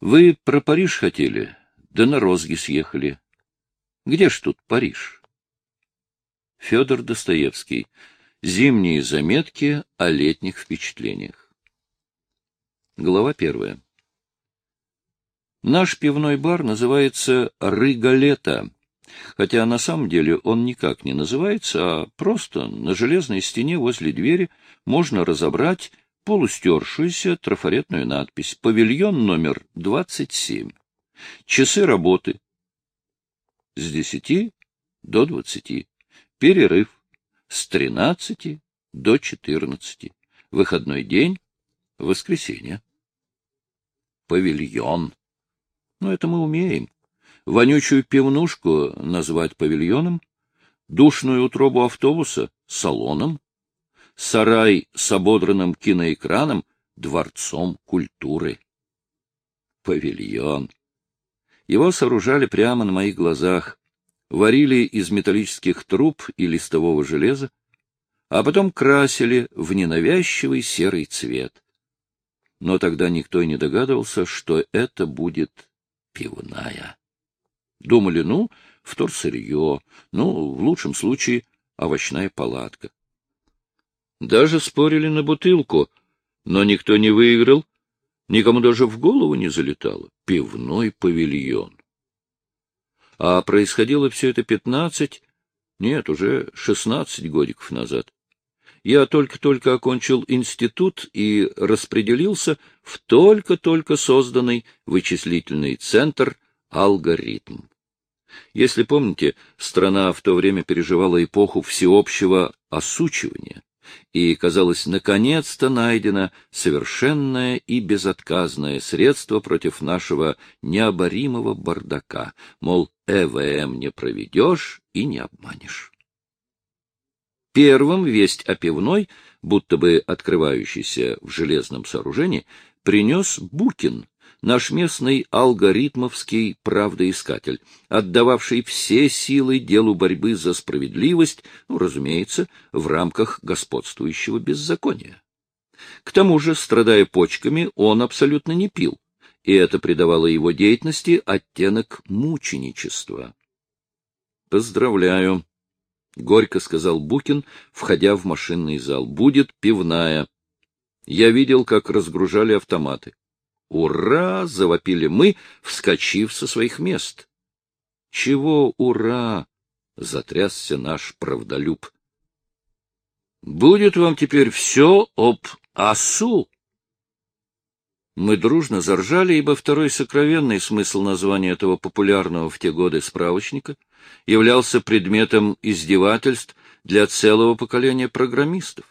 Вы про Париж хотели, да на розги съехали. Где ж тут Париж? Федор Достоевский. Зимние заметки о летних впечатлениях. Глава первая. Наш пивной бар называется «Рыгалета», хотя на самом деле он никак не называется, а просто на железной стене возле двери можно разобрать полустершуюся трафаретную надпись «Павильон номер 27». Часы работы с 10 до 20. Перерыв с 13 до 14. Выходной день — воскресенье. Павильон. Ну, это мы умеем. Вонючую пивнушку назвать павильоном, душную утробу автобуса — салоном, сарай с ободранным киноэкраном — дворцом культуры. Павильон. Его сооружали прямо на моих глазах, варили из металлических труб и листового железа, а потом красили в ненавязчивый серый цвет. Но тогда никто и не догадывался, что это будет пивная. Думали, ну, вторсырье, ну, в лучшем случае, овощная палатка. Даже спорили на бутылку, но никто не выиграл, никому даже в голову не залетало. Пивной павильон. А происходило все это пятнадцать, нет, уже шестнадцать годиков назад. Я только-только окончил институт и распределился в только-только созданный вычислительный центр «Алгоритм». Если помните, страна в то время переживала эпоху всеобщего осучивания и, казалось, наконец-то найдено совершенное и безотказное средство против нашего необоримого бардака, мол, ЭВМ не проведешь и не обманешь. Первым весть о пивной, будто бы открывающейся в железном сооружении, принес Букин, наш местный алгоритмовский правдоискатель, отдававший все силы делу борьбы за справедливость, ну, разумеется, в рамках господствующего беззакония. К тому же, страдая почками, он абсолютно не пил, и это придавало его деятельности оттенок мученичества. «Поздравляю», — горько сказал Букин, входя в машинный зал. — Будет пивная. Я видел, как разгружали автоматы. «Ура!» — завопили мы, вскочив со своих мест. «Чего ура?» — затрясся наш правдолюб. «Будет вам теперь все об осу!» Мы дружно заржали, ибо второй сокровенный смысл названия этого популярного в те годы справочника являлся предметом издевательств для целого поколения программистов.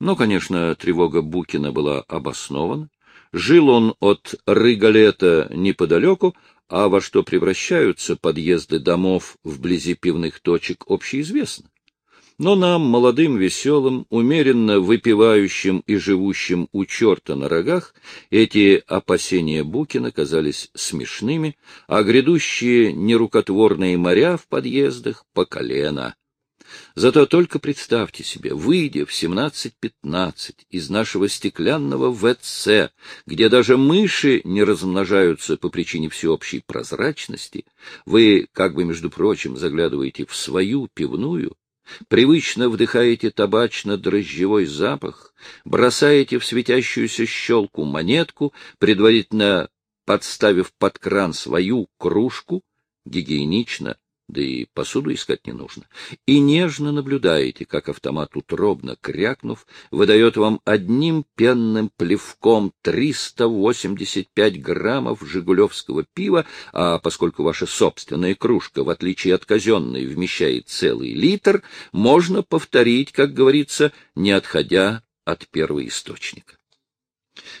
Но, конечно, тревога Букина была обоснована. Жил он от Рыгалета неподалеку, а во что превращаются подъезды домов вблизи пивных точек общеизвестно. Но нам, молодым, веселым, умеренно выпивающим и живущим у черта на рогах, эти опасения Букина казались смешными, а грядущие нерукотворные моря в подъездах по колено. Зато только представьте себе, выйдя в 17-15 из нашего стеклянного ВЦ, где даже мыши не размножаются по причине всеобщей прозрачности, вы, как бы, между прочим, заглядываете в свою пивную, Привычно вдыхаете табачно-дрожжевой запах, бросаете в светящуюся щелку монетку, предварительно подставив под кран свою кружку, гигиенично да и посуду искать не нужно, и нежно наблюдаете, как автомат, утробно крякнув, выдает вам одним пенным плевком 385 граммов жигулевского пива, а поскольку ваша собственная кружка, в отличие от казенной, вмещает целый литр, можно повторить, как говорится, не отходя от первоисточника.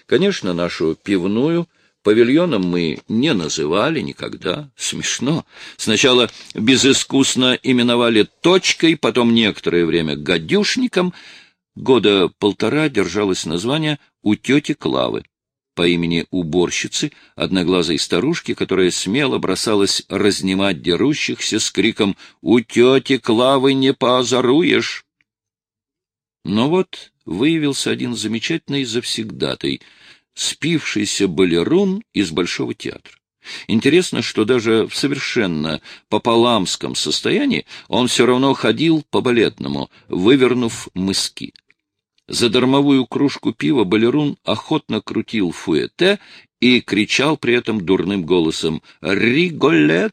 Конечно, нашу пивную — Павильоном мы не называли никогда. Смешно. Сначала безыскусно именовали точкой, потом некоторое время гадюшником. Года полтора держалось название «У тети Клавы» по имени уборщицы, одноглазой старушки, которая смело бросалась разнимать дерущихся с криком «У тети Клавы не поозоруешь!». Но вот выявился один замечательный завсегдатый — спившийся балерун из Большого театра. Интересно, что даже в совершенно пополамском состоянии он все равно ходил по-балетному, вывернув мыски. За дармовую кружку пива балерун охотно крутил фуэте и кричал при этом дурным голосом «Риголетто!».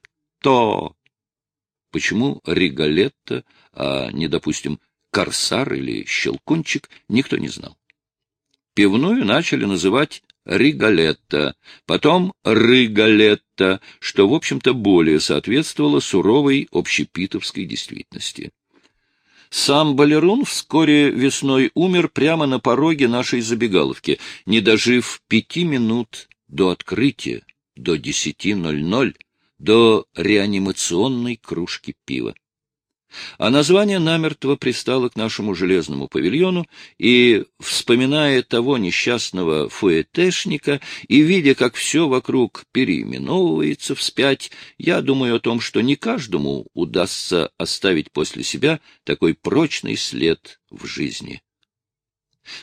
Почему «Риголетто», а не, допустим, «Корсар» или «Щелкунчик», никто не знал. Пивную начали называть Риголетто, потом Рыголетто, что, в общем-то, более соответствовало суровой общепитовской действительности. Сам Балерун вскоре весной умер прямо на пороге нашей забегаловки, не дожив пяти минут до открытия, до десяти ноль ноль, до реанимационной кружки пива а название намертво пристало к нашему железному павильону, и, вспоминая того несчастного фуэтешника и видя, как все вокруг переименовывается вспять, я думаю о том, что не каждому удастся оставить после себя такой прочный след в жизни.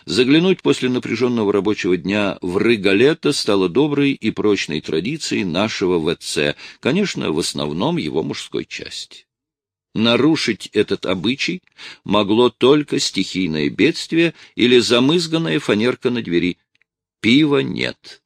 Заглянуть после напряженного рабочего дня в Рыгалета стало доброй и прочной традицией нашего ВЦ, конечно, в основном его мужской части. Нарушить этот обычай могло только стихийное бедствие или замызганная фанерка на двери. Пива нет.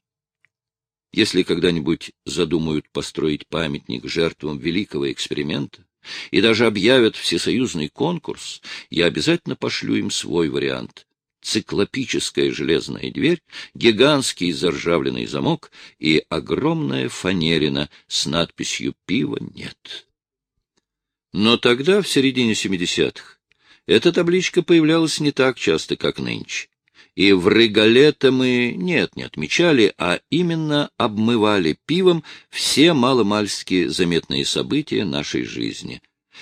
Если когда-нибудь задумают построить памятник жертвам великого эксперимента и даже объявят всесоюзный конкурс, я обязательно пошлю им свой вариант. Циклопическая железная дверь, гигантский заржавленный замок и огромная фанерина с надписью «Пива нет». Но тогда, в середине 70-х, эта табличка появлялась не так часто, как нынче. И в Регалета мы, нет, не отмечали, а именно обмывали пивом все маломальски заметные события нашей жизни.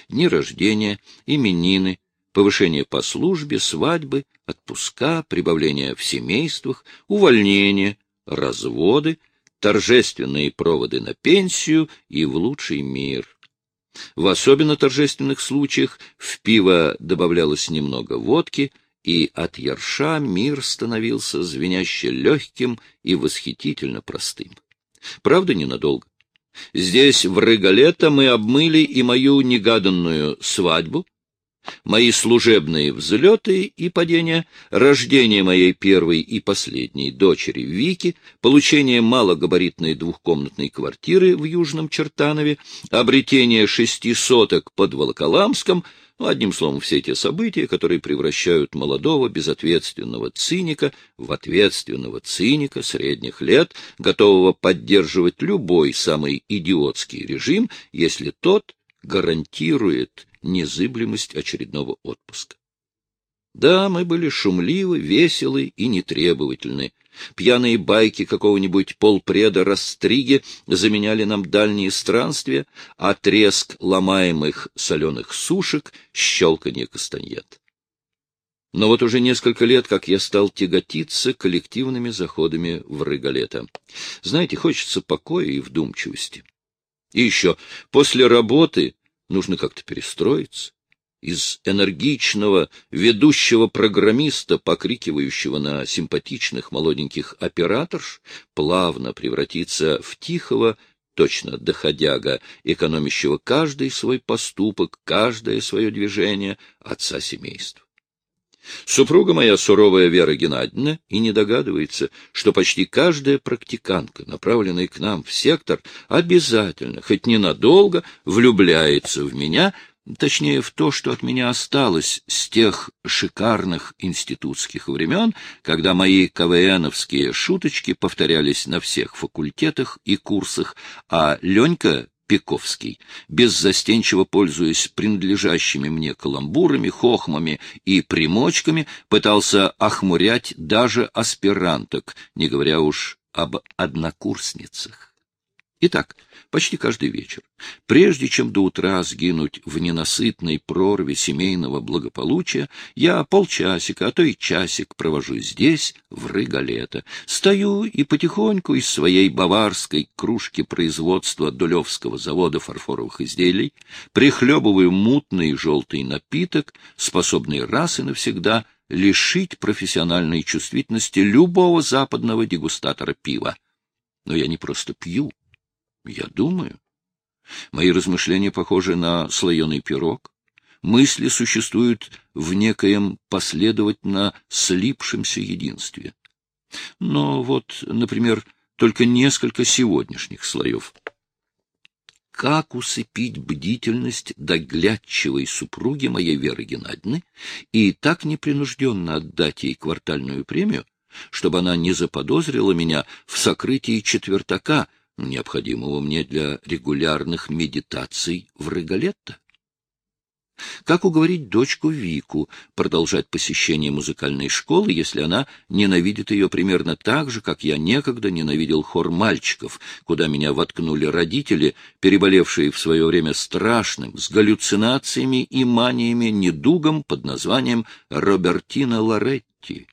Дни рождения, именины, повышение по службе, свадьбы, отпуска, прибавление в семействах, увольнение, разводы, торжественные проводы на пенсию и в лучший мир. В особенно торжественных случаях в пиво добавлялось немного водки, и от ярша мир становился звеняще легким и восхитительно простым. Правда, ненадолго. Здесь, в Регалета, мы обмыли и мою негаданную свадьбу, мои служебные взлеты и падения, рождение моей первой и последней дочери Вики, получение малогабаритной двухкомнатной квартиры в Южном Чертанове, обретение шести соток под Волоколамском, ну, одним словом, все те события, которые превращают молодого, безответственного циника в ответственного циника средних лет, готового поддерживать любой самый идиотский режим, если тот гарантирует незыблемость очередного отпуска. Да, мы были шумливы, веселы и нетребовательны. Пьяные байки какого-нибудь полпреда Растриги заменяли нам дальние странствия, а треск ломаемых соленых сушек — щелканье кастаньет. Но вот уже несколько лет, как я стал тяготиться коллективными заходами в Рыгалета. Знаете, хочется покоя и вдумчивости. И еще, после работы нужно как-то перестроиться. Из энергичного ведущего программиста, покрикивающего на симпатичных молоденьких операторш, плавно превратиться в тихого, точно доходяга, экономящего каждый свой поступок, каждое свое движение отца семейства. Супруга моя, суровая Вера Геннадьевна, и не догадывается, что почти каждая практикантка, направленная к нам в сектор, обязательно, хоть ненадолго, влюбляется в меня, точнее в то, что от меня осталось с тех шикарных институтских времен, когда мои КВНовские шуточки повторялись на всех факультетах и курсах, а Ленька Пековский, беззастенчиво пользуясь принадлежащими мне каламбурами, хохмами и примочками, пытался охмурять даже аспиранток, не говоря уж об однокурсницах. Итак, почти каждый вечер, прежде чем до утра сгинуть в ненасытной прорве семейного благополучия, я полчасика, а то и часик провожу здесь, в Рыгалета. Стою и потихоньку из своей баварской кружки производства Дулевского завода фарфоровых изделий прихлебываю мутный желтый напиток, способный раз и навсегда лишить профессиональной чувствительности любого западного дегустатора пива. Но я не просто пью, я думаю. Мои размышления похожи на слоеный пирог. Мысли существуют в некоем последовательно слипшемся единстве. Но вот, например, только несколько сегодняшних слоев. Как усыпить бдительность доглядчивой супруги моей Веры Геннадьевны и так непринужденно отдать ей квартальную премию, чтобы она не заподозрила меня в сокрытии четвертака, необходимого мне для регулярных медитаций в Регалетто? Как уговорить дочку Вику продолжать посещение музыкальной школы, если она ненавидит ее примерно так же, как я некогда ненавидел хор мальчиков, куда меня воткнули родители, переболевшие в свое время страшным, с галлюцинациями и маниями недугом под названием Робертино Лоретти?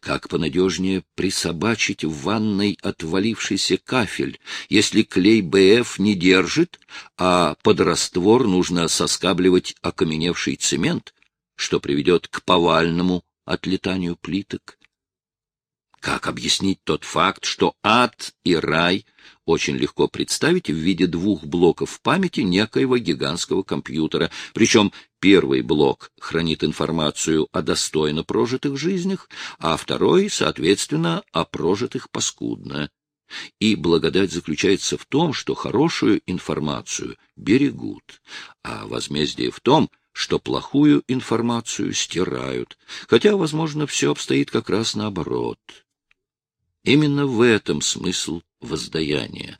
Как понадежнее присобачить в ванной отвалившийся кафель, если клей БФ не держит, а под раствор нужно соскабливать окаменевший цемент, что приведет к повальному отлетанию плиток? Как объяснить тот факт, что ад и рай очень легко представить в виде двух блоков памяти некоего гигантского компьютера, причем первый блок хранит информацию о достойно прожитых жизнях, а второй, соответственно, о прожитых паскудно. И благодать заключается в том, что хорошую информацию берегут, а возмездие в том, что плохую информацию стирают, хотя, возможно, все обстоит как раз наоборот. Именно в этом смысл воздаяния.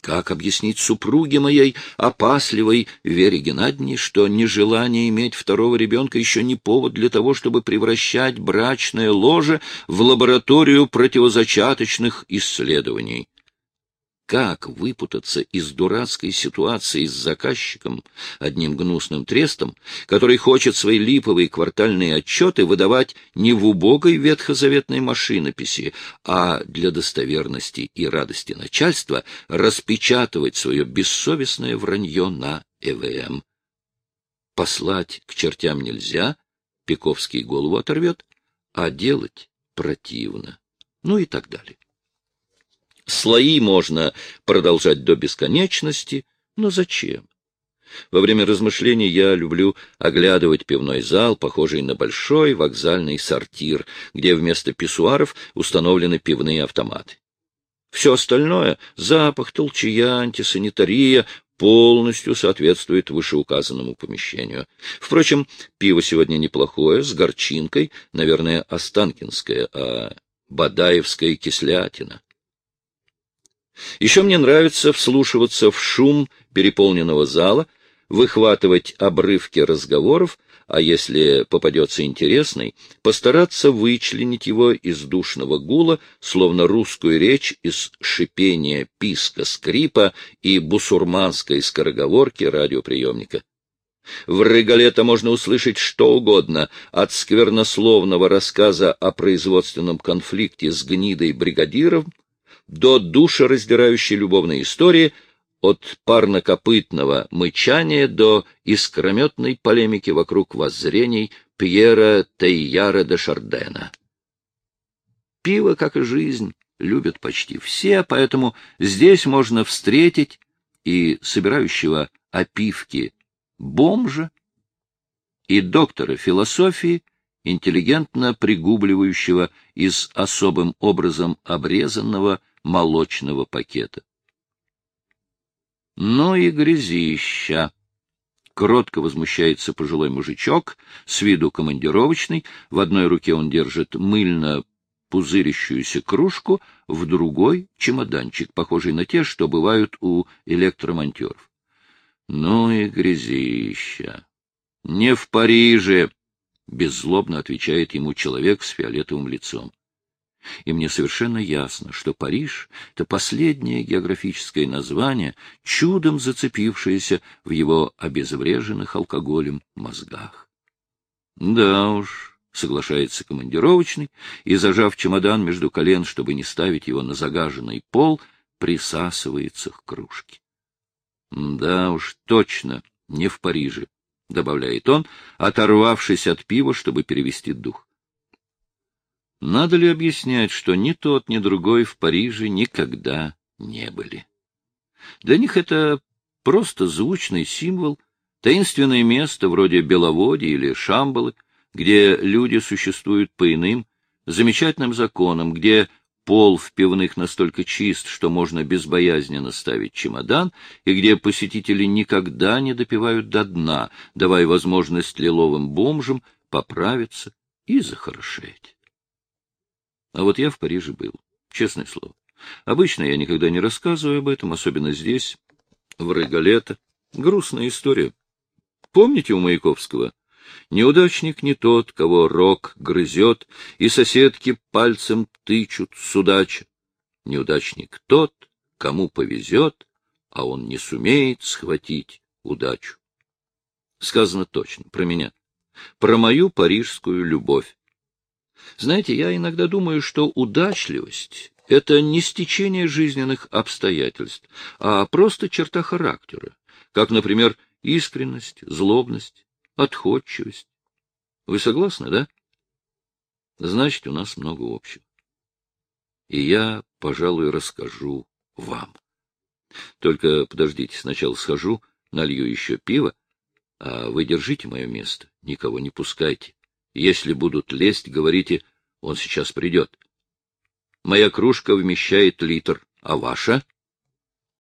Как объяснить супруге моей, опасливой Вере Геннадьевне, что нежелание иметь второго ребенка еще не повод для того, чтобы превращать брачное ложе в лабораторию противозачаточных исследований? Как выпутаться из дурацкой ситуации с заказчиком, одним гнусным трестом, который хочет свои липовые квартальные отчеты выдавать не в убогой ветхозаветной машинописи, а для достоверности и радости начальства распечатывать свое бессовестное вранье на ЭВМ. Послать к чертям нельзя, Пековский голову оторвет, а делать противно, ну и так далее. Слои можно продолжать до бесконечности, но зачем? Во время размышлений я люблю оглядывать пивной зал, похожий на большой вокзальный сортир, где вместо писсуаров установлены пивные автоматы. Все остальное — запах, толчья, антисанитария — полностью соответствует вышеуказанному помещению. Впрочем, пиво сегодня неплохое, с горчинкой, наверное, останкинское, а бадаевская кислятина. Еще мне нравится вслушиваться в шум переполненного зала, выхватывать обрывки разговоров, а если попадется интересный, постараться вычленить его из душного гула, словно русскую речь из шипения, писка, скрипа и бусурманской скороговорки радиоприемника. В Регалета можно услышать что угодно, от сквернословного рассказа о производственном конфликте с гнидой бригадиров до душераздирающей любовной истории, от парнокопытного мычания до искрометной полемики вокруг воззрений Пьера Тейяра де Шардена. Пиво, как и жизнь, любят почти все, поэтому здесь можно встретить и собирающего опивки бомжа, и доктора философии, интеллигентно пригубливающего из особым образом обрезанного молочного пакета. Ну и грязища! Кротко возмущается пожилой мужичок, с виду командировочный, в одной руке он держит мыльно пузырящуюся кружку, в другой — чемоданчик, похожий на те, что бывают у электромонтеров. Ну и грязища! Не в Париже! — беззлобно отвечает ему человек с фиолетовым лицом и мне совершенно ясно, что Париж — это последнее географическое название, чудом зацепившееся в его обезвреженных алкоголем мозгах. Да уж, соглашается командировочный, и, зажав чемодан между колен, чтобы не ставить его на загаженный пол, присасывается к кружке. Да уж, точно, не в Париже. — добавляет он, оторвавшись от пива, чтобы перевести дух. Надо ли объяснять, что ни тот, ни другой в Париже никогда не были? Для них это просто звучный символ, таинственное место вроде Беловодья или Шамбалы, где люди существуют по иным, замечательным законам, где пол в пивных настолько чист, что можно безбоязненно ставить чемодан, и где посетители никогда не допивают до дна, давая возможность лиловым бомжам поправиться и захорошеть. А вот я в Париже был, честное слово. Обычно я никогда не рассказываю об этом, особенно здесь, в Регалета. Грустная история. Помните у Маяковского? Неудачник не тот, кого рок грызет, и соседки пальцем тычут судача. Неудачник тот, кому повезет, а он не сумеет схватить удачу. Сказано точно, про меня. Про мою парижскую любовь. Знаете, я иногда думаю, что удачливость — это не стечение жизненных обстоятельств, а просто черта характера, как, например, искренность, злобность, отходчивость. Вы согласны, да? Значит, у нас много общего. И я, пожалуй, расскажу вам. Только подождите, сначала схожу, налью еще пиво, а вы держите мое место, никого не пускайте. Если будут лезть, говорите, он сейчас придет. Моя кружка вмещает литр, а ваша —